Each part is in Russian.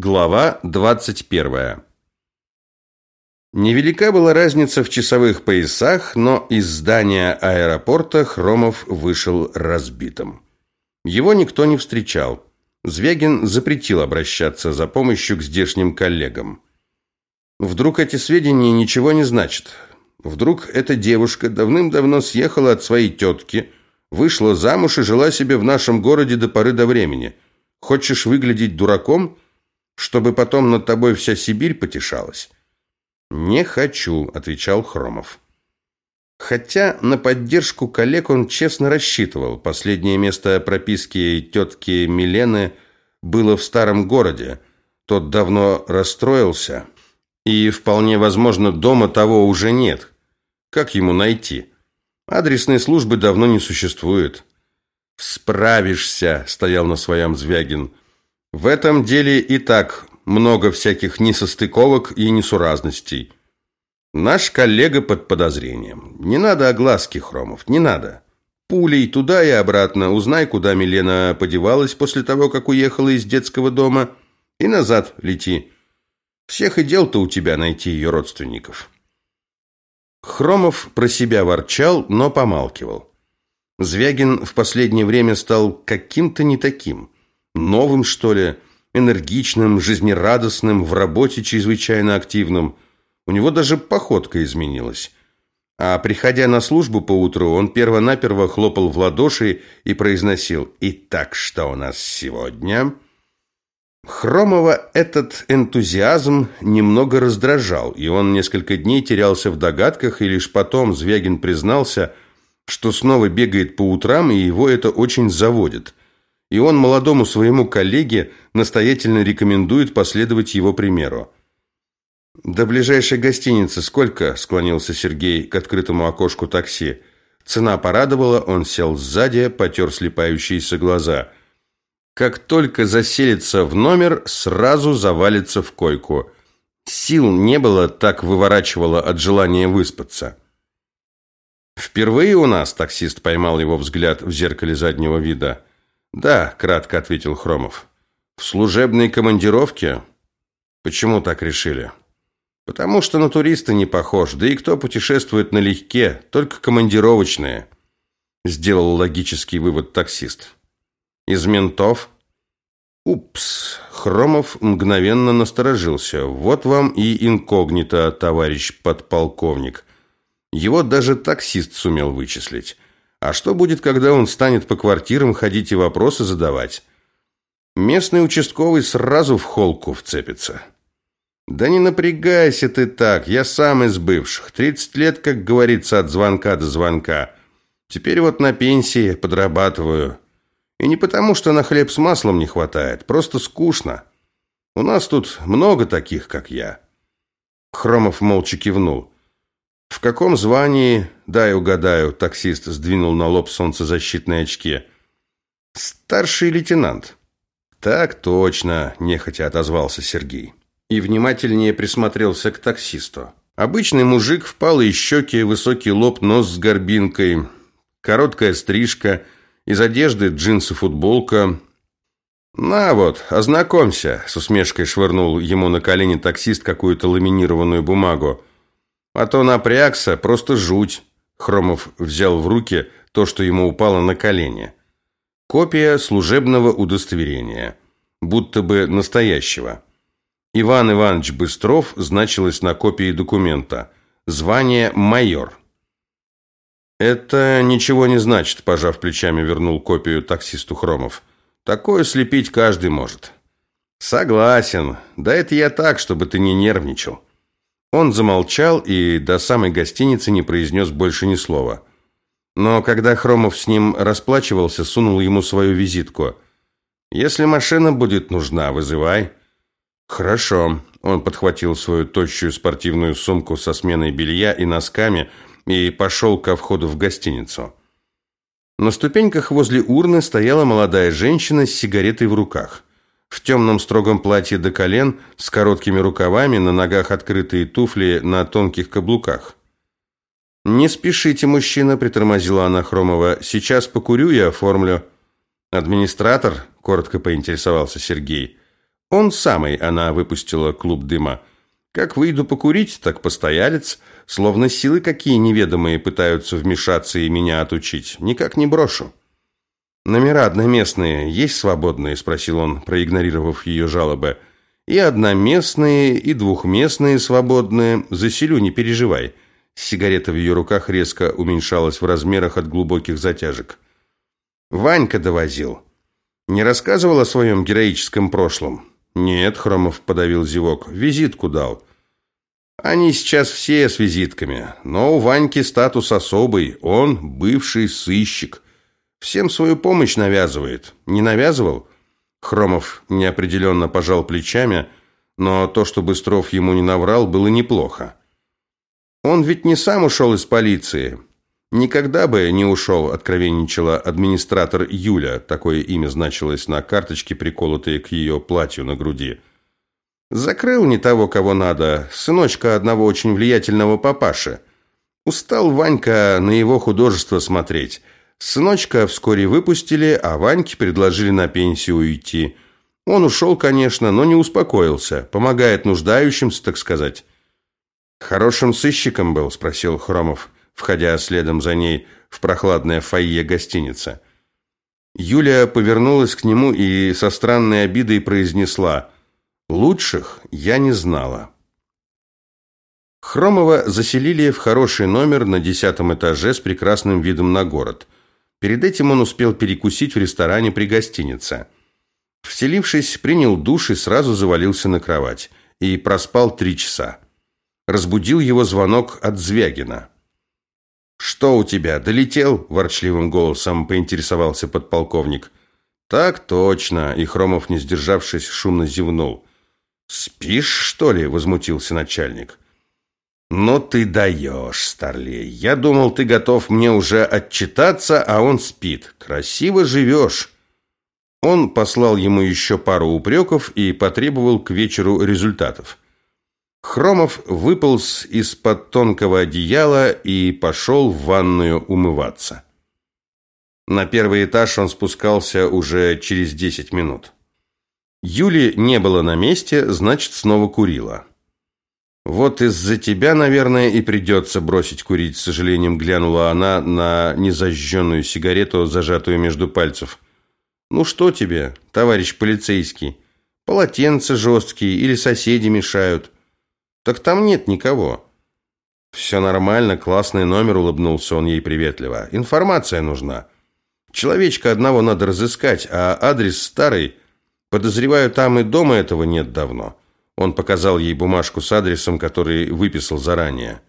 Глава 21. Невелика была разница в часовых поясах, но из здания аэропорта Хромов вышел разбитым. Его никто не встречал. Звягин запретил обращаться за помощью к здешним коллегам. Вдруг эти сведения ничего не значат. Вдруг эта девушка давным-давно съехала от своей тетки, вышла замуж и жила себе в нашем городе до поры до времени. Хочешь выглядеть дураком – чтобы потом над тобой вся Сибирь потешалась? Не хочу, отвечал Хромов. Хотя на поддержку коллег он честно рассчитывал. Последнее место прописки тетки Милены было в старом городе. Тот давно расстроился, и вполне возможно, дома того уже нет. Как ему найти? Адресной службы давно не существует. Справишься, стоял на своем Звягин. В этом деле и так много всяких несостыковок и несуразностей. Наш коллега под подозрением. Не надо огласки, Хромов, не надо. Пулей туда и обратно. Узнай, куда Милена подевалась после того, как уехала из детского дома, и назад лети. Всех и дел-то у тебя найти ее родственников. Хромов про себя ворчал, но помалкивал. Звягин в последнее время стал каким-то не таким – новым, что ли, энергичным, жизнерадостным, в работе чрезвычайно активным. У него даже походка изменилась. А приходя на службу по утру, он перво-наперво хлопал в ладоши и произносил «Итак, что у нас сегодня?» Хромова этот энтузиазм немного раздражал, и он несколько дней терялся в догадках, и лишь потом Звягин признался, что снова бегает по утрам, и его это очень заводит и он молодому своему коллеге настоятельно рекомендует последовать его примеру. «До ближайшей гостиницы сколько?» – склонился Сергей к открытому окошку такси. Цена порадовала, он сел сзади, потер слепающиеся глаза. Как только заселится в номер, сразу завалится в койку. Сил не было, так выворачивало от желания выспаться. «Впервые у нас?» – таксист поймал его взгляд в зеркале заднего вида – да, кратко ответил Хромов. В служебной командировке? Почему так решили? Потому что на туриста не похож. Да и кто путешествует налегке, только командировочные. Сделал логический вывод таксист. Из ментов? Упс. Хромов мгновенно насторожился. Вот вам и инкогнито, товарищ подполковник. Его даже таксист сумел вычислить. А что будет, когда он станет по квартирам ходить и вопросы задавать? Местный участковый сразу в холку вцепится. Да не напрягайся ты так, я сам из бывших. 30 лет, как говорится, от звонка до звонка. Теперь вот на пенсии подрабатываю. И не потому, что на хлеб с маслом не хватает, просто скучно. У нас тут много таких, как я. Хромов молча кивнул. В каком звании? Дай угадаю, таксист сдвинул на лоб солнцезащитные очки. Старший лейтенант. Так точно, нехотя отозвался Сергей. И внимательнее присмотрелся к таксисту. Обычный мужик, впалые щеки, высокий лоб, нос с горбинкой, короткая стрижка, из одежды джинсы, футболка. «На вот, ознакомься», – с усмешкой швырнул ему на колени таксист какую-то ламинированную бумагу. А то напрягся, просто жуть. Хромов взял в руки то, что ему упало на колени. Копия служебного удостоверения, будто бы настоящего. Иван Иванович Быстров значилось на копии документа. Звание майор. Это ничего не значит, пожав плечами, вернул копию таксисту Хромов. Такое слепить каждый может. Согласен. Да это я так, чтобы ты не нервничал. Он замолчал и до самой гостиницы не произнес больше ни слова. Но когда Хромов с ним расплачивался, сунул ему свою визитку. «Если машина будет нужна, вызывай». «Хорошо». Он подхватил свою тощую спортивную сумку со сменой белья и носками и пошел ко входу в гостиницу. На ступеньках возле урны стояла молодая женщина с сигаретой в руках в темном строгом платье до колен, с короткими рукавами, на ногах открытые туфли на тонких каблуках. «Не спешите, мужчина», – притормозила она Хромова. «Сейчас покурю и оформлю». «Администратор?» – коротко поинтересовался Сергей. Он самый, она выпустила клуб дыма. Как выйду покурить, так постоялец, словно силы какие неведомые пытаются вмешаться и меня отучить. Никак не брошу. «Номера одноместные есть свободные?» – спросил он, проигнорировав ее жалобы. «И одноместные, и двухместные свободные. Заселю, не переживай». Сигарета в ее руках резко уменьшалась в размерах от глубоких затяжек. «Ванька довозил. Не рассказывал о своем героическом прошлом?» «Нет», — Хромов подавил зевок, — «визитку дал». «Они сейчас все с визитками, но у Ваньки статус особый, он бывший сыщик». Всем свою помощь навязывает. Не навязывал? Хромов неопределенно пожал плечами, но то, что Быстров ему не наврал, было неплохо. Он ведь не сам ушел из полиции. Никогда бы не ушел, откровенничала администратор Юля, такое имя значилось на карточке, приколотой к ее платью на груди. Закрыл не того, кого надо, сыночка одного очень влиятельного папаши. Устал Ванька на его художество смотреть – Сыночка вскоре выпустили, а Ваньке предложили на пенсию уйти. Он ушел, конечно, но не успокоился. Помогает нуждающимся, так сказать. «Хорошим сыщиком был?» – спросил Хромов, входя следом за ней в прохладное фойе гостиницы. Юлия повернулась к нему и со странной обидой произнесла «Лучших я не знала». Хромова заселили в хороший номер на десятом этаже с прекрасным видом на город – Перед этим он успел перекусить в ресторане при гостинице. Вселившись, принял душ и сразу завалился на кровать. И проспал три часа. Разбудил его звонок от Звягина. «Что у тебя, долетел?» – ворчливым голосом поинтересовался подполковник. «Так точно!» – и Хромов, не сдержавшись, шумно зевнул. «Спишь, что ли?» – возмутился начальник. «Ну ты даешь, старлей. Я думал, ты готов мне уже отчитаться, а он спит. Красиво живешь». Он послал ему еще пару упреков и потребовал к вечеру результатов. Хромов выполз из-под тонкого одеяла и пошел в ванную умываться. На первый этаж он спускался уже через десять минут. Юли не было на месте, значит, снова курила. «Вот из-за тебя, наверное, и придется бросить курить», с сожалением глянула она на незажженную сигарету, зажатую между пальцев. «Ну что тебе, товарищ полицейский? Полотенца жесткие или соседи мешают?» «Так там нет никого». «Все нормально, классный номер», улыбнулся он ей приветливо. «Информация нужна. Человечка одного надо разыскать, а адрес старый. Подозреваю, там и дома этого нет давно». Он показал ей бумажку с адресом, который выписал заранее.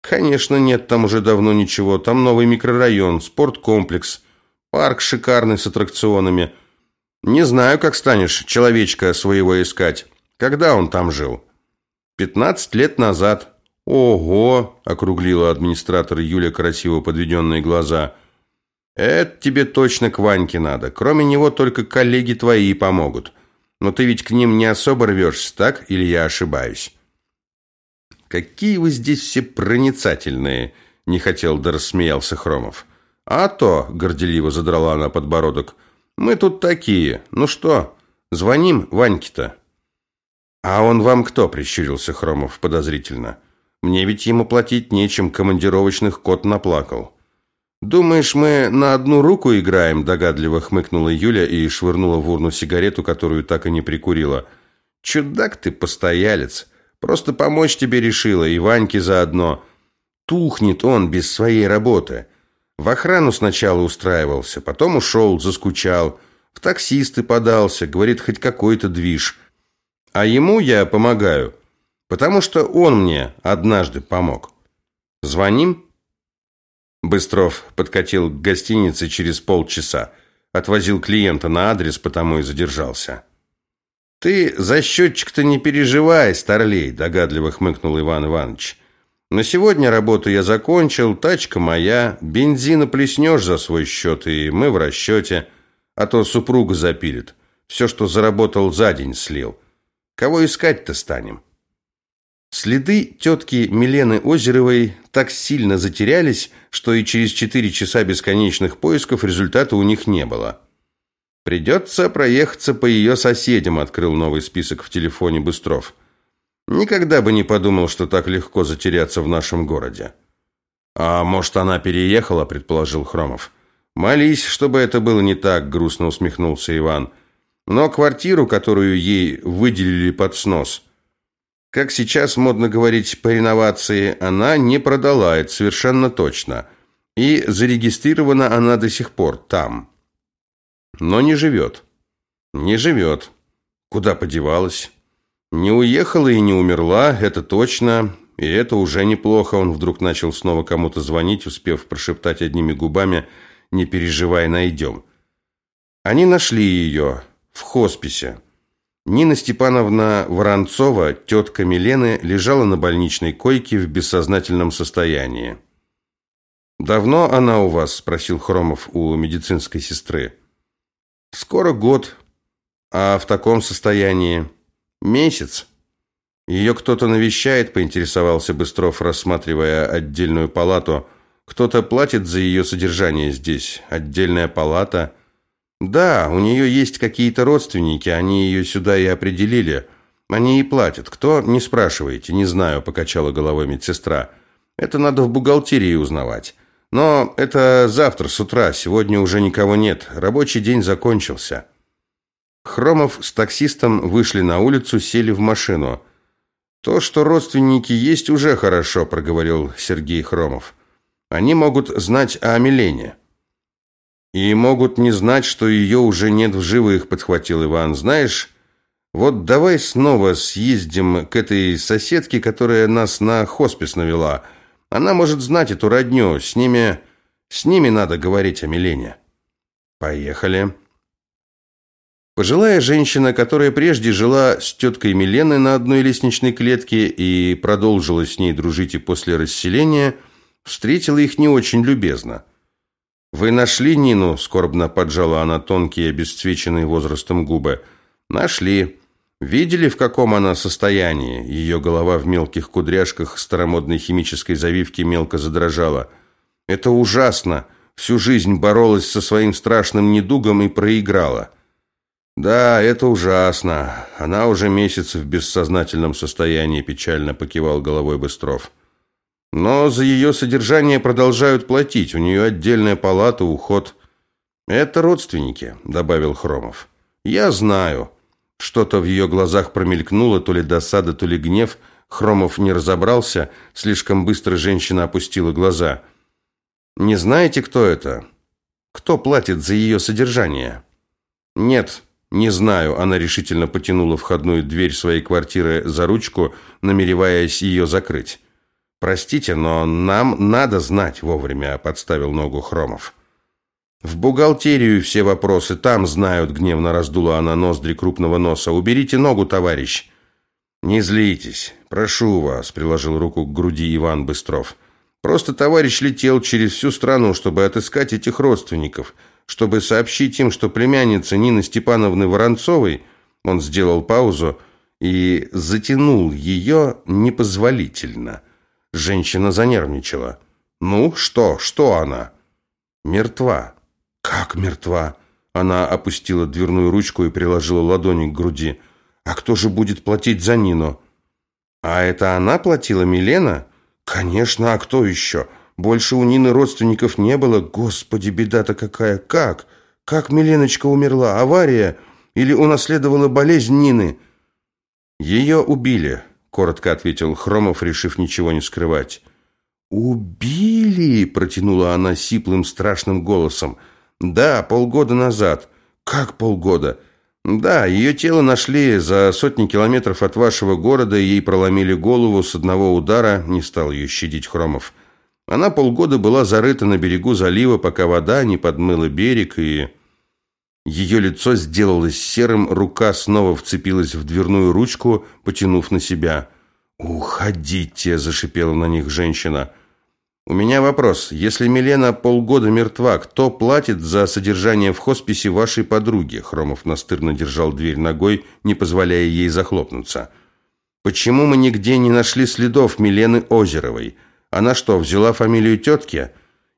Конечно, нет там уже давно ничего. Там новый микрорайон, спорткомплекс, парк шикарный с аттракционами. Не знаю, как станешь человечка своего искать. Когда он там жил? Пятнадцать лет назад. Ого, округлила администратор Юля красиво подведенные глаза. Это тебе точно к Ваньке надо. Кроме него только коллеги твои помогут. Но ты ведь к ним не особо рвешься, так? Или я ошибаюсь? Какие вы здесь все проницательные, не хотел да рассмеялся Хромов. А то, горделиво задрала она подбородок, мы тут такие. Ну что, звоним Ваньке-то? А он вам кто? прищурился Хромов подозрительно. Мне ведь ему платить нечем, командировочных кот наплакал. «Думаешь, мы на одну руку играем?» – догадливо хмыкнула Юля и швырнула в урну сигарету, которую так и не прикурила. «Чудак ты, постоялец! Просто помочь тебе решила, и Ваньке заодно. Тухнет он без своей работы. В охрану сначала устраивался, потом ушел, заскучал. В таксисты подался, говорит, хоть какой-то движ. А ему я помогаю, потому что он мне однажды помог. Звоним?» Быстров подкатил к гостинице через полчаса. Отвозил клиента на адрес, потому и задержался. «Ты за счетчик-то не переживай, старлей», – догадливо хмыкнул Иван Иванович. «На сегодня работу я закончил, тачка моя, бензина плеснешь за свой счет, и мы в расчете, а то супруга запилит. Все, что заработал за день, слил. Кого искать-то станем?» Следы тетки Милены Озеровой так сильно затерялись, что и через четыре часа бесконечных поисков результата у них не было. Придется проехаться по ее соседям, открыл новый список в телефоне Быстров. Никогда бы не подумал, что так легко затеряться в нашем городе. А может, она переехала, предположил Хромов. Молись, чтобы это было не так, грустно усмехнулся Иван. Но квартиру, которую ей выделили под снос, как сейчас модно говорить по реновации, она не продала, это совершенно точно. И зарегистрирована она до сих пор там. Но не живет. Не живет. Куда подевалась? Не уехала и не умерла, это точно. И это уже неплохо. Он вдруг начал снова кому-то звонить, успев прошептать одними губами «Не переживай, найдем». Они нашли ее в хосписе. Нина Степановна Воронцова, тетка Милены, лежала на больничной койке в бессознательном состоянии. «Давно она у вас?» – спросил Хромов у медицинской сестры. «Скоро год. А в таком состоянии?» «Месяц». «Ее кто-то навещает?» – поинтересовался Быстров, рассматривая отдельную палату. «Кто-то платит за ее содержание здесь? Отдельная палата?» «Да, у нее есть какие-то родственники, они ее сюда и определили. Они и платят. Кто? Не спрашивайте, не знаю», – покачала головой медсестра. «Это надо в бухгалтерии узнавать». Но это завтра с утра, сегодня уже никого нет. Рабочий день закончился. Хромов с таксистом вышли на улицу, сели в машину. То, что родственники есть, уже хорошо, проговорил Сергей Хромов. Они могут знать о Милене. И могут не знать, что ее уже нет в живых, подхватил Иван. Знаешь, вот давай снова съездим к этой соседке, которая нас на хоспис навела. Она может знать эту родню. С ними... С ними надо говорить о Милене. Поехали. Пожилая женщина, которая прежде жила с теткой Миленой на одной лестничной клетке и продолжила с ней дружить и после расселения, встретила их не очень любезно. «Вы нашли Нину?» – скорбно поджала она тонкие, обесцвеченные возрастом губы. «Нашли. Видели, в каком она состоянии? Ее голова в мелких кудряшках старомодной химической завивки мелко задрожала. Это ужасно. Всю жизнь боролась со своим страшным недугом и проиграла. Да, это ужасно. Она уже месяц в бессознательном состоянии, печально покивал головой Быстров. Но за ее содержание продолжают платить. У нее отдельная палата, уход. Это родственники, добавил Хромов. Я знаю. Что-то в ее глазах промелькнуло, то ли досада, то ли гнев. Хромов не разобрался, слишком быстро женщина опустила глаза. «Не знаете, кто это? Кто платит за ее содержание?» «Нет, не знаю», – она решительно потянула входную дверь своей квартиры за ручку, намереваясь ее закрыть. «Простите, но нам надо знать вовремя», – подставил ногу Хромов. В бухгалтерию все вопросы, там знают, гневно раздула она ноздри крупного носа. Уберите ногу, товарищ. Не злитесь, прошу вас, приложил руку к груди Иван Быстров. Просто товарищ летел через всю страну, чтобы отыскать этих родственников, чтобы сообщить им, что племянница Нины Степановны Воронцовой, он сделал паузу и затянул ее непозволительно. Женщина занервничала. Ну, что, что она? Мертва. «Как мертва?» Она опустила дверную ручку и приложила ладони к груди. «А кто же будет платить за Нину?» «А это она платила, Милена?» «Конечно, а кто еще? Больше у Нины родственников не было. Господи, беда-то какая! Как? Как Миленочка умерла? Авария? Или унаследовала болезнь Нины?» «Ее убили», — коротко ответил Хромов, решив ничего не скрывать. «Убили!» — протянула она сиплым страшным голосом. Да, полгода назад. Как полгода? Да, ее тело нашли за сотни километров от вашего города, ей проломили голову с одного удара, не стал ее щадить Хромов. Она полгода была зарыта на берегу залива, пока вода не подмыла берег, и... Ее лицо сделалось серым, рука снова вцепилась в дверную ручку, потянув на себя. «Уходите!» – зашипела на них женщина – у меня вопрос. Если Милена полгода мертва, кто платит за содержание в хосписе вашей подруги? Хромов настырно держал дверь ногой, не позволяя ей захлопнуться. Почему мы нигде не нашли следов Милены Озеровой? Она что, взяла фамилию тетки?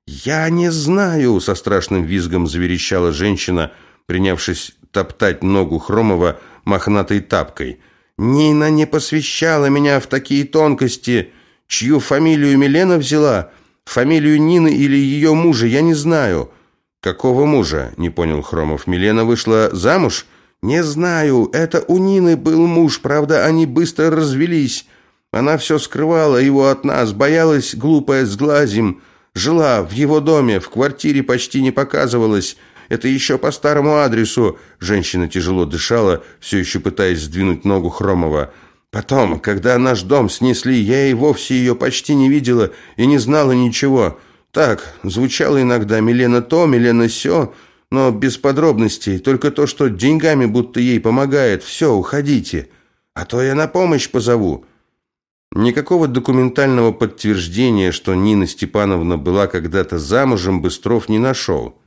Я не знаю, со страшным визгом заверещала женщина, принявшись топтать ногу Хромова мохнатой тапкой. «Нина не посвящала меня в такие тонкости. Чью фамилию Милена взяла? Фамилию Нины или ее мужа, я не знаю». «Какого мужа?» – не понял Хромов. «Милена вышла замуж?» «Не знаю. Это у Нины был муж. Правда, они быстро развелись. Она все скрывала его от нас, боялась, глупая, с глазем. Жила в его доме, в квартире почти не показывалась. Это еще по старому адресу. Женщина тяжело дышала, все еще пытаясь сдвинуть ногу Хромова. Потом, когда наш дом снесли, я и вовсе ее почти не видела и не знала ничего. Так, звучало иногда «Милена то, Милена сё», но без подробностей, только то, что деньгами будто ей помогает. Все, уходите, а то я на помощь позову. Никакого документального подтверждения, что Нина Степановна была когда-то замужем, Быстров не нашел.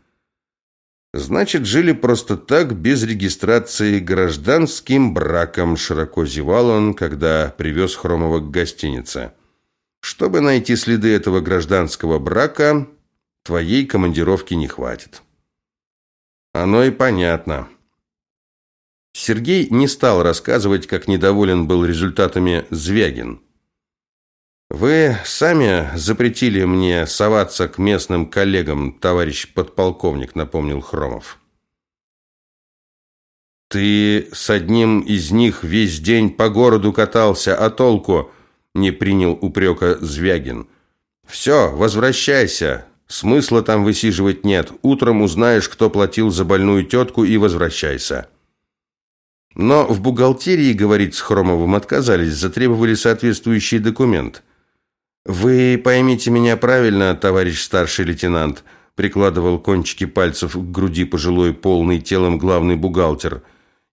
Значит, жили просто так, без регистрации, гражданским браком, широко зевал он, когда привез Хромова к гостинице. Чтобы найти следы этого гражданского брака, твоей командировки не хватит. Оно и понятно. Сергей не стал рассказывать, как недоволен был результатами Звягин. Вы сами запретили мне соваться к местным коллегам, товарищ подполковник, напомнил Хромов. Ты с одним из них весь день по городу катался, а толку не принял упрека Звягин. Все, возвращайся. Смысла там высиживать нет. Утром узнаешь, кто платил за больную тетку и возвращайся. Но в бухгалтерии, говорить с Хромовым, отказались, затребовали соответствующий документ. «Вы поймите меня правильно, товарищ старший лейтенант», прикладывал кончики пальцев к груди пожилой, полный телом главный бухгалтер.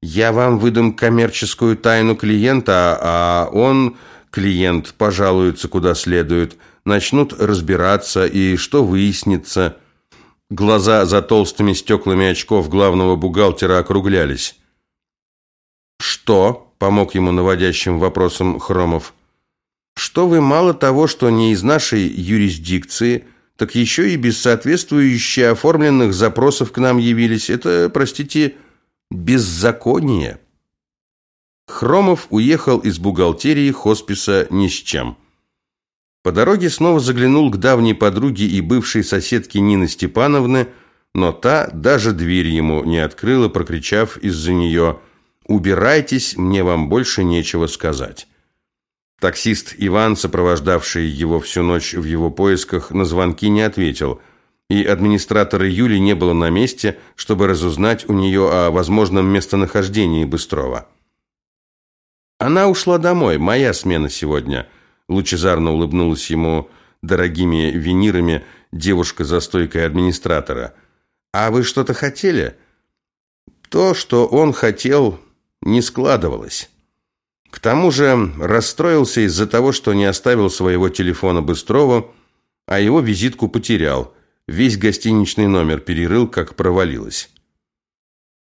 «Я вам выдам коммерческую тайну клиента, а он, клиент, пожалуется куда следует. Начнут разбираться, и что выяснится?» Глаза за толстыми стеклами очков главного бухгалтера округлялись. «Что?» – помог ему наводящим вопросом Хромов – что вы мало того, что не из нашей юрисдикции, так еще и без соответствующих оформленных запросов к нам явились. Это, простите, беззаконие. Хромов уехал из бухгалтерии хосписа ни с чем. По дороге снова заглянул к давней подруге и бывшей соседке Нины Степановны, но та даже дверь ему не открыла, прокричав из-за нее «Убирайтесь, мне вам больше нечего сказать». Таксист Иван, сопровождавший его всю ночь в его поисках, на звонки не ответил, и администратора Юли не было на месте, чтобы разузнать у нее о возможном местонахождении Быстрова. «Она ушла домой, моя смена сегодня», – лучезарно улыбнулась ему дорогими винирами девушка за стойкой администратора. «А вы что-то хотели?» То, что он хотел, не складывалось. К тому же расстроился из-за того, что не оставил своего телефона Быстрова, а его визитку потерял. Весь гостиничный номер перерыл, как провалилось.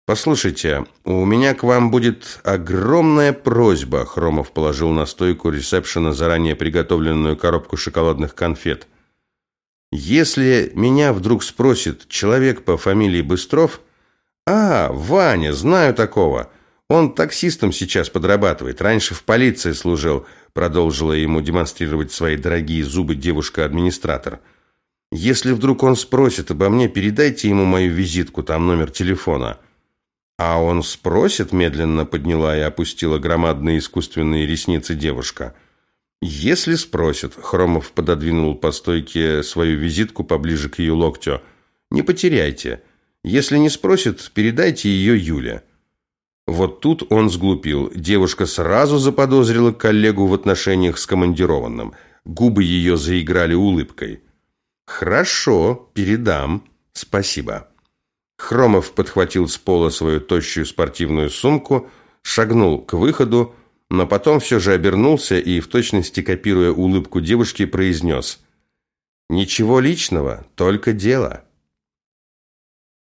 «Послушайте, у меня к вам будет огромная просьба», Хромов положил на стойку ресепшена заранее приготовленную коробку шоколадных конфет. «Если меня вдруг спросит человек по фамилии Быстров...» «А, Ваня, знаю такого. Он таксистом сейчас подрабатывает, раньше в полиции служил, продолжила ему демонстрировать свои дорогие зубы девушка-администратор. Если вдруг он спросит обо мне, передайте ему мою визитку, там номер телефона. А он спросит, медленно подняла и опустила громадные искусственные ресницы девушка. Если спросит, Хромов пододвинул по стойке свою визитку поближе к ее локтю. Не потеряйте. Если не спросит, передайте ее Юле. Вот тут он сглупил. Девушка сразу заподозрила коллегу в отношениях с командированным. Губы ее заиграли улыбкой. «Хорошо, передам. Спасибо». Хромов подхватил с пола свою тощую спортивную сумку, шагнул к выходу, но потом все же обернулся и, в точности копируя улыбку девушки, произнес «Ничего личного, только дело».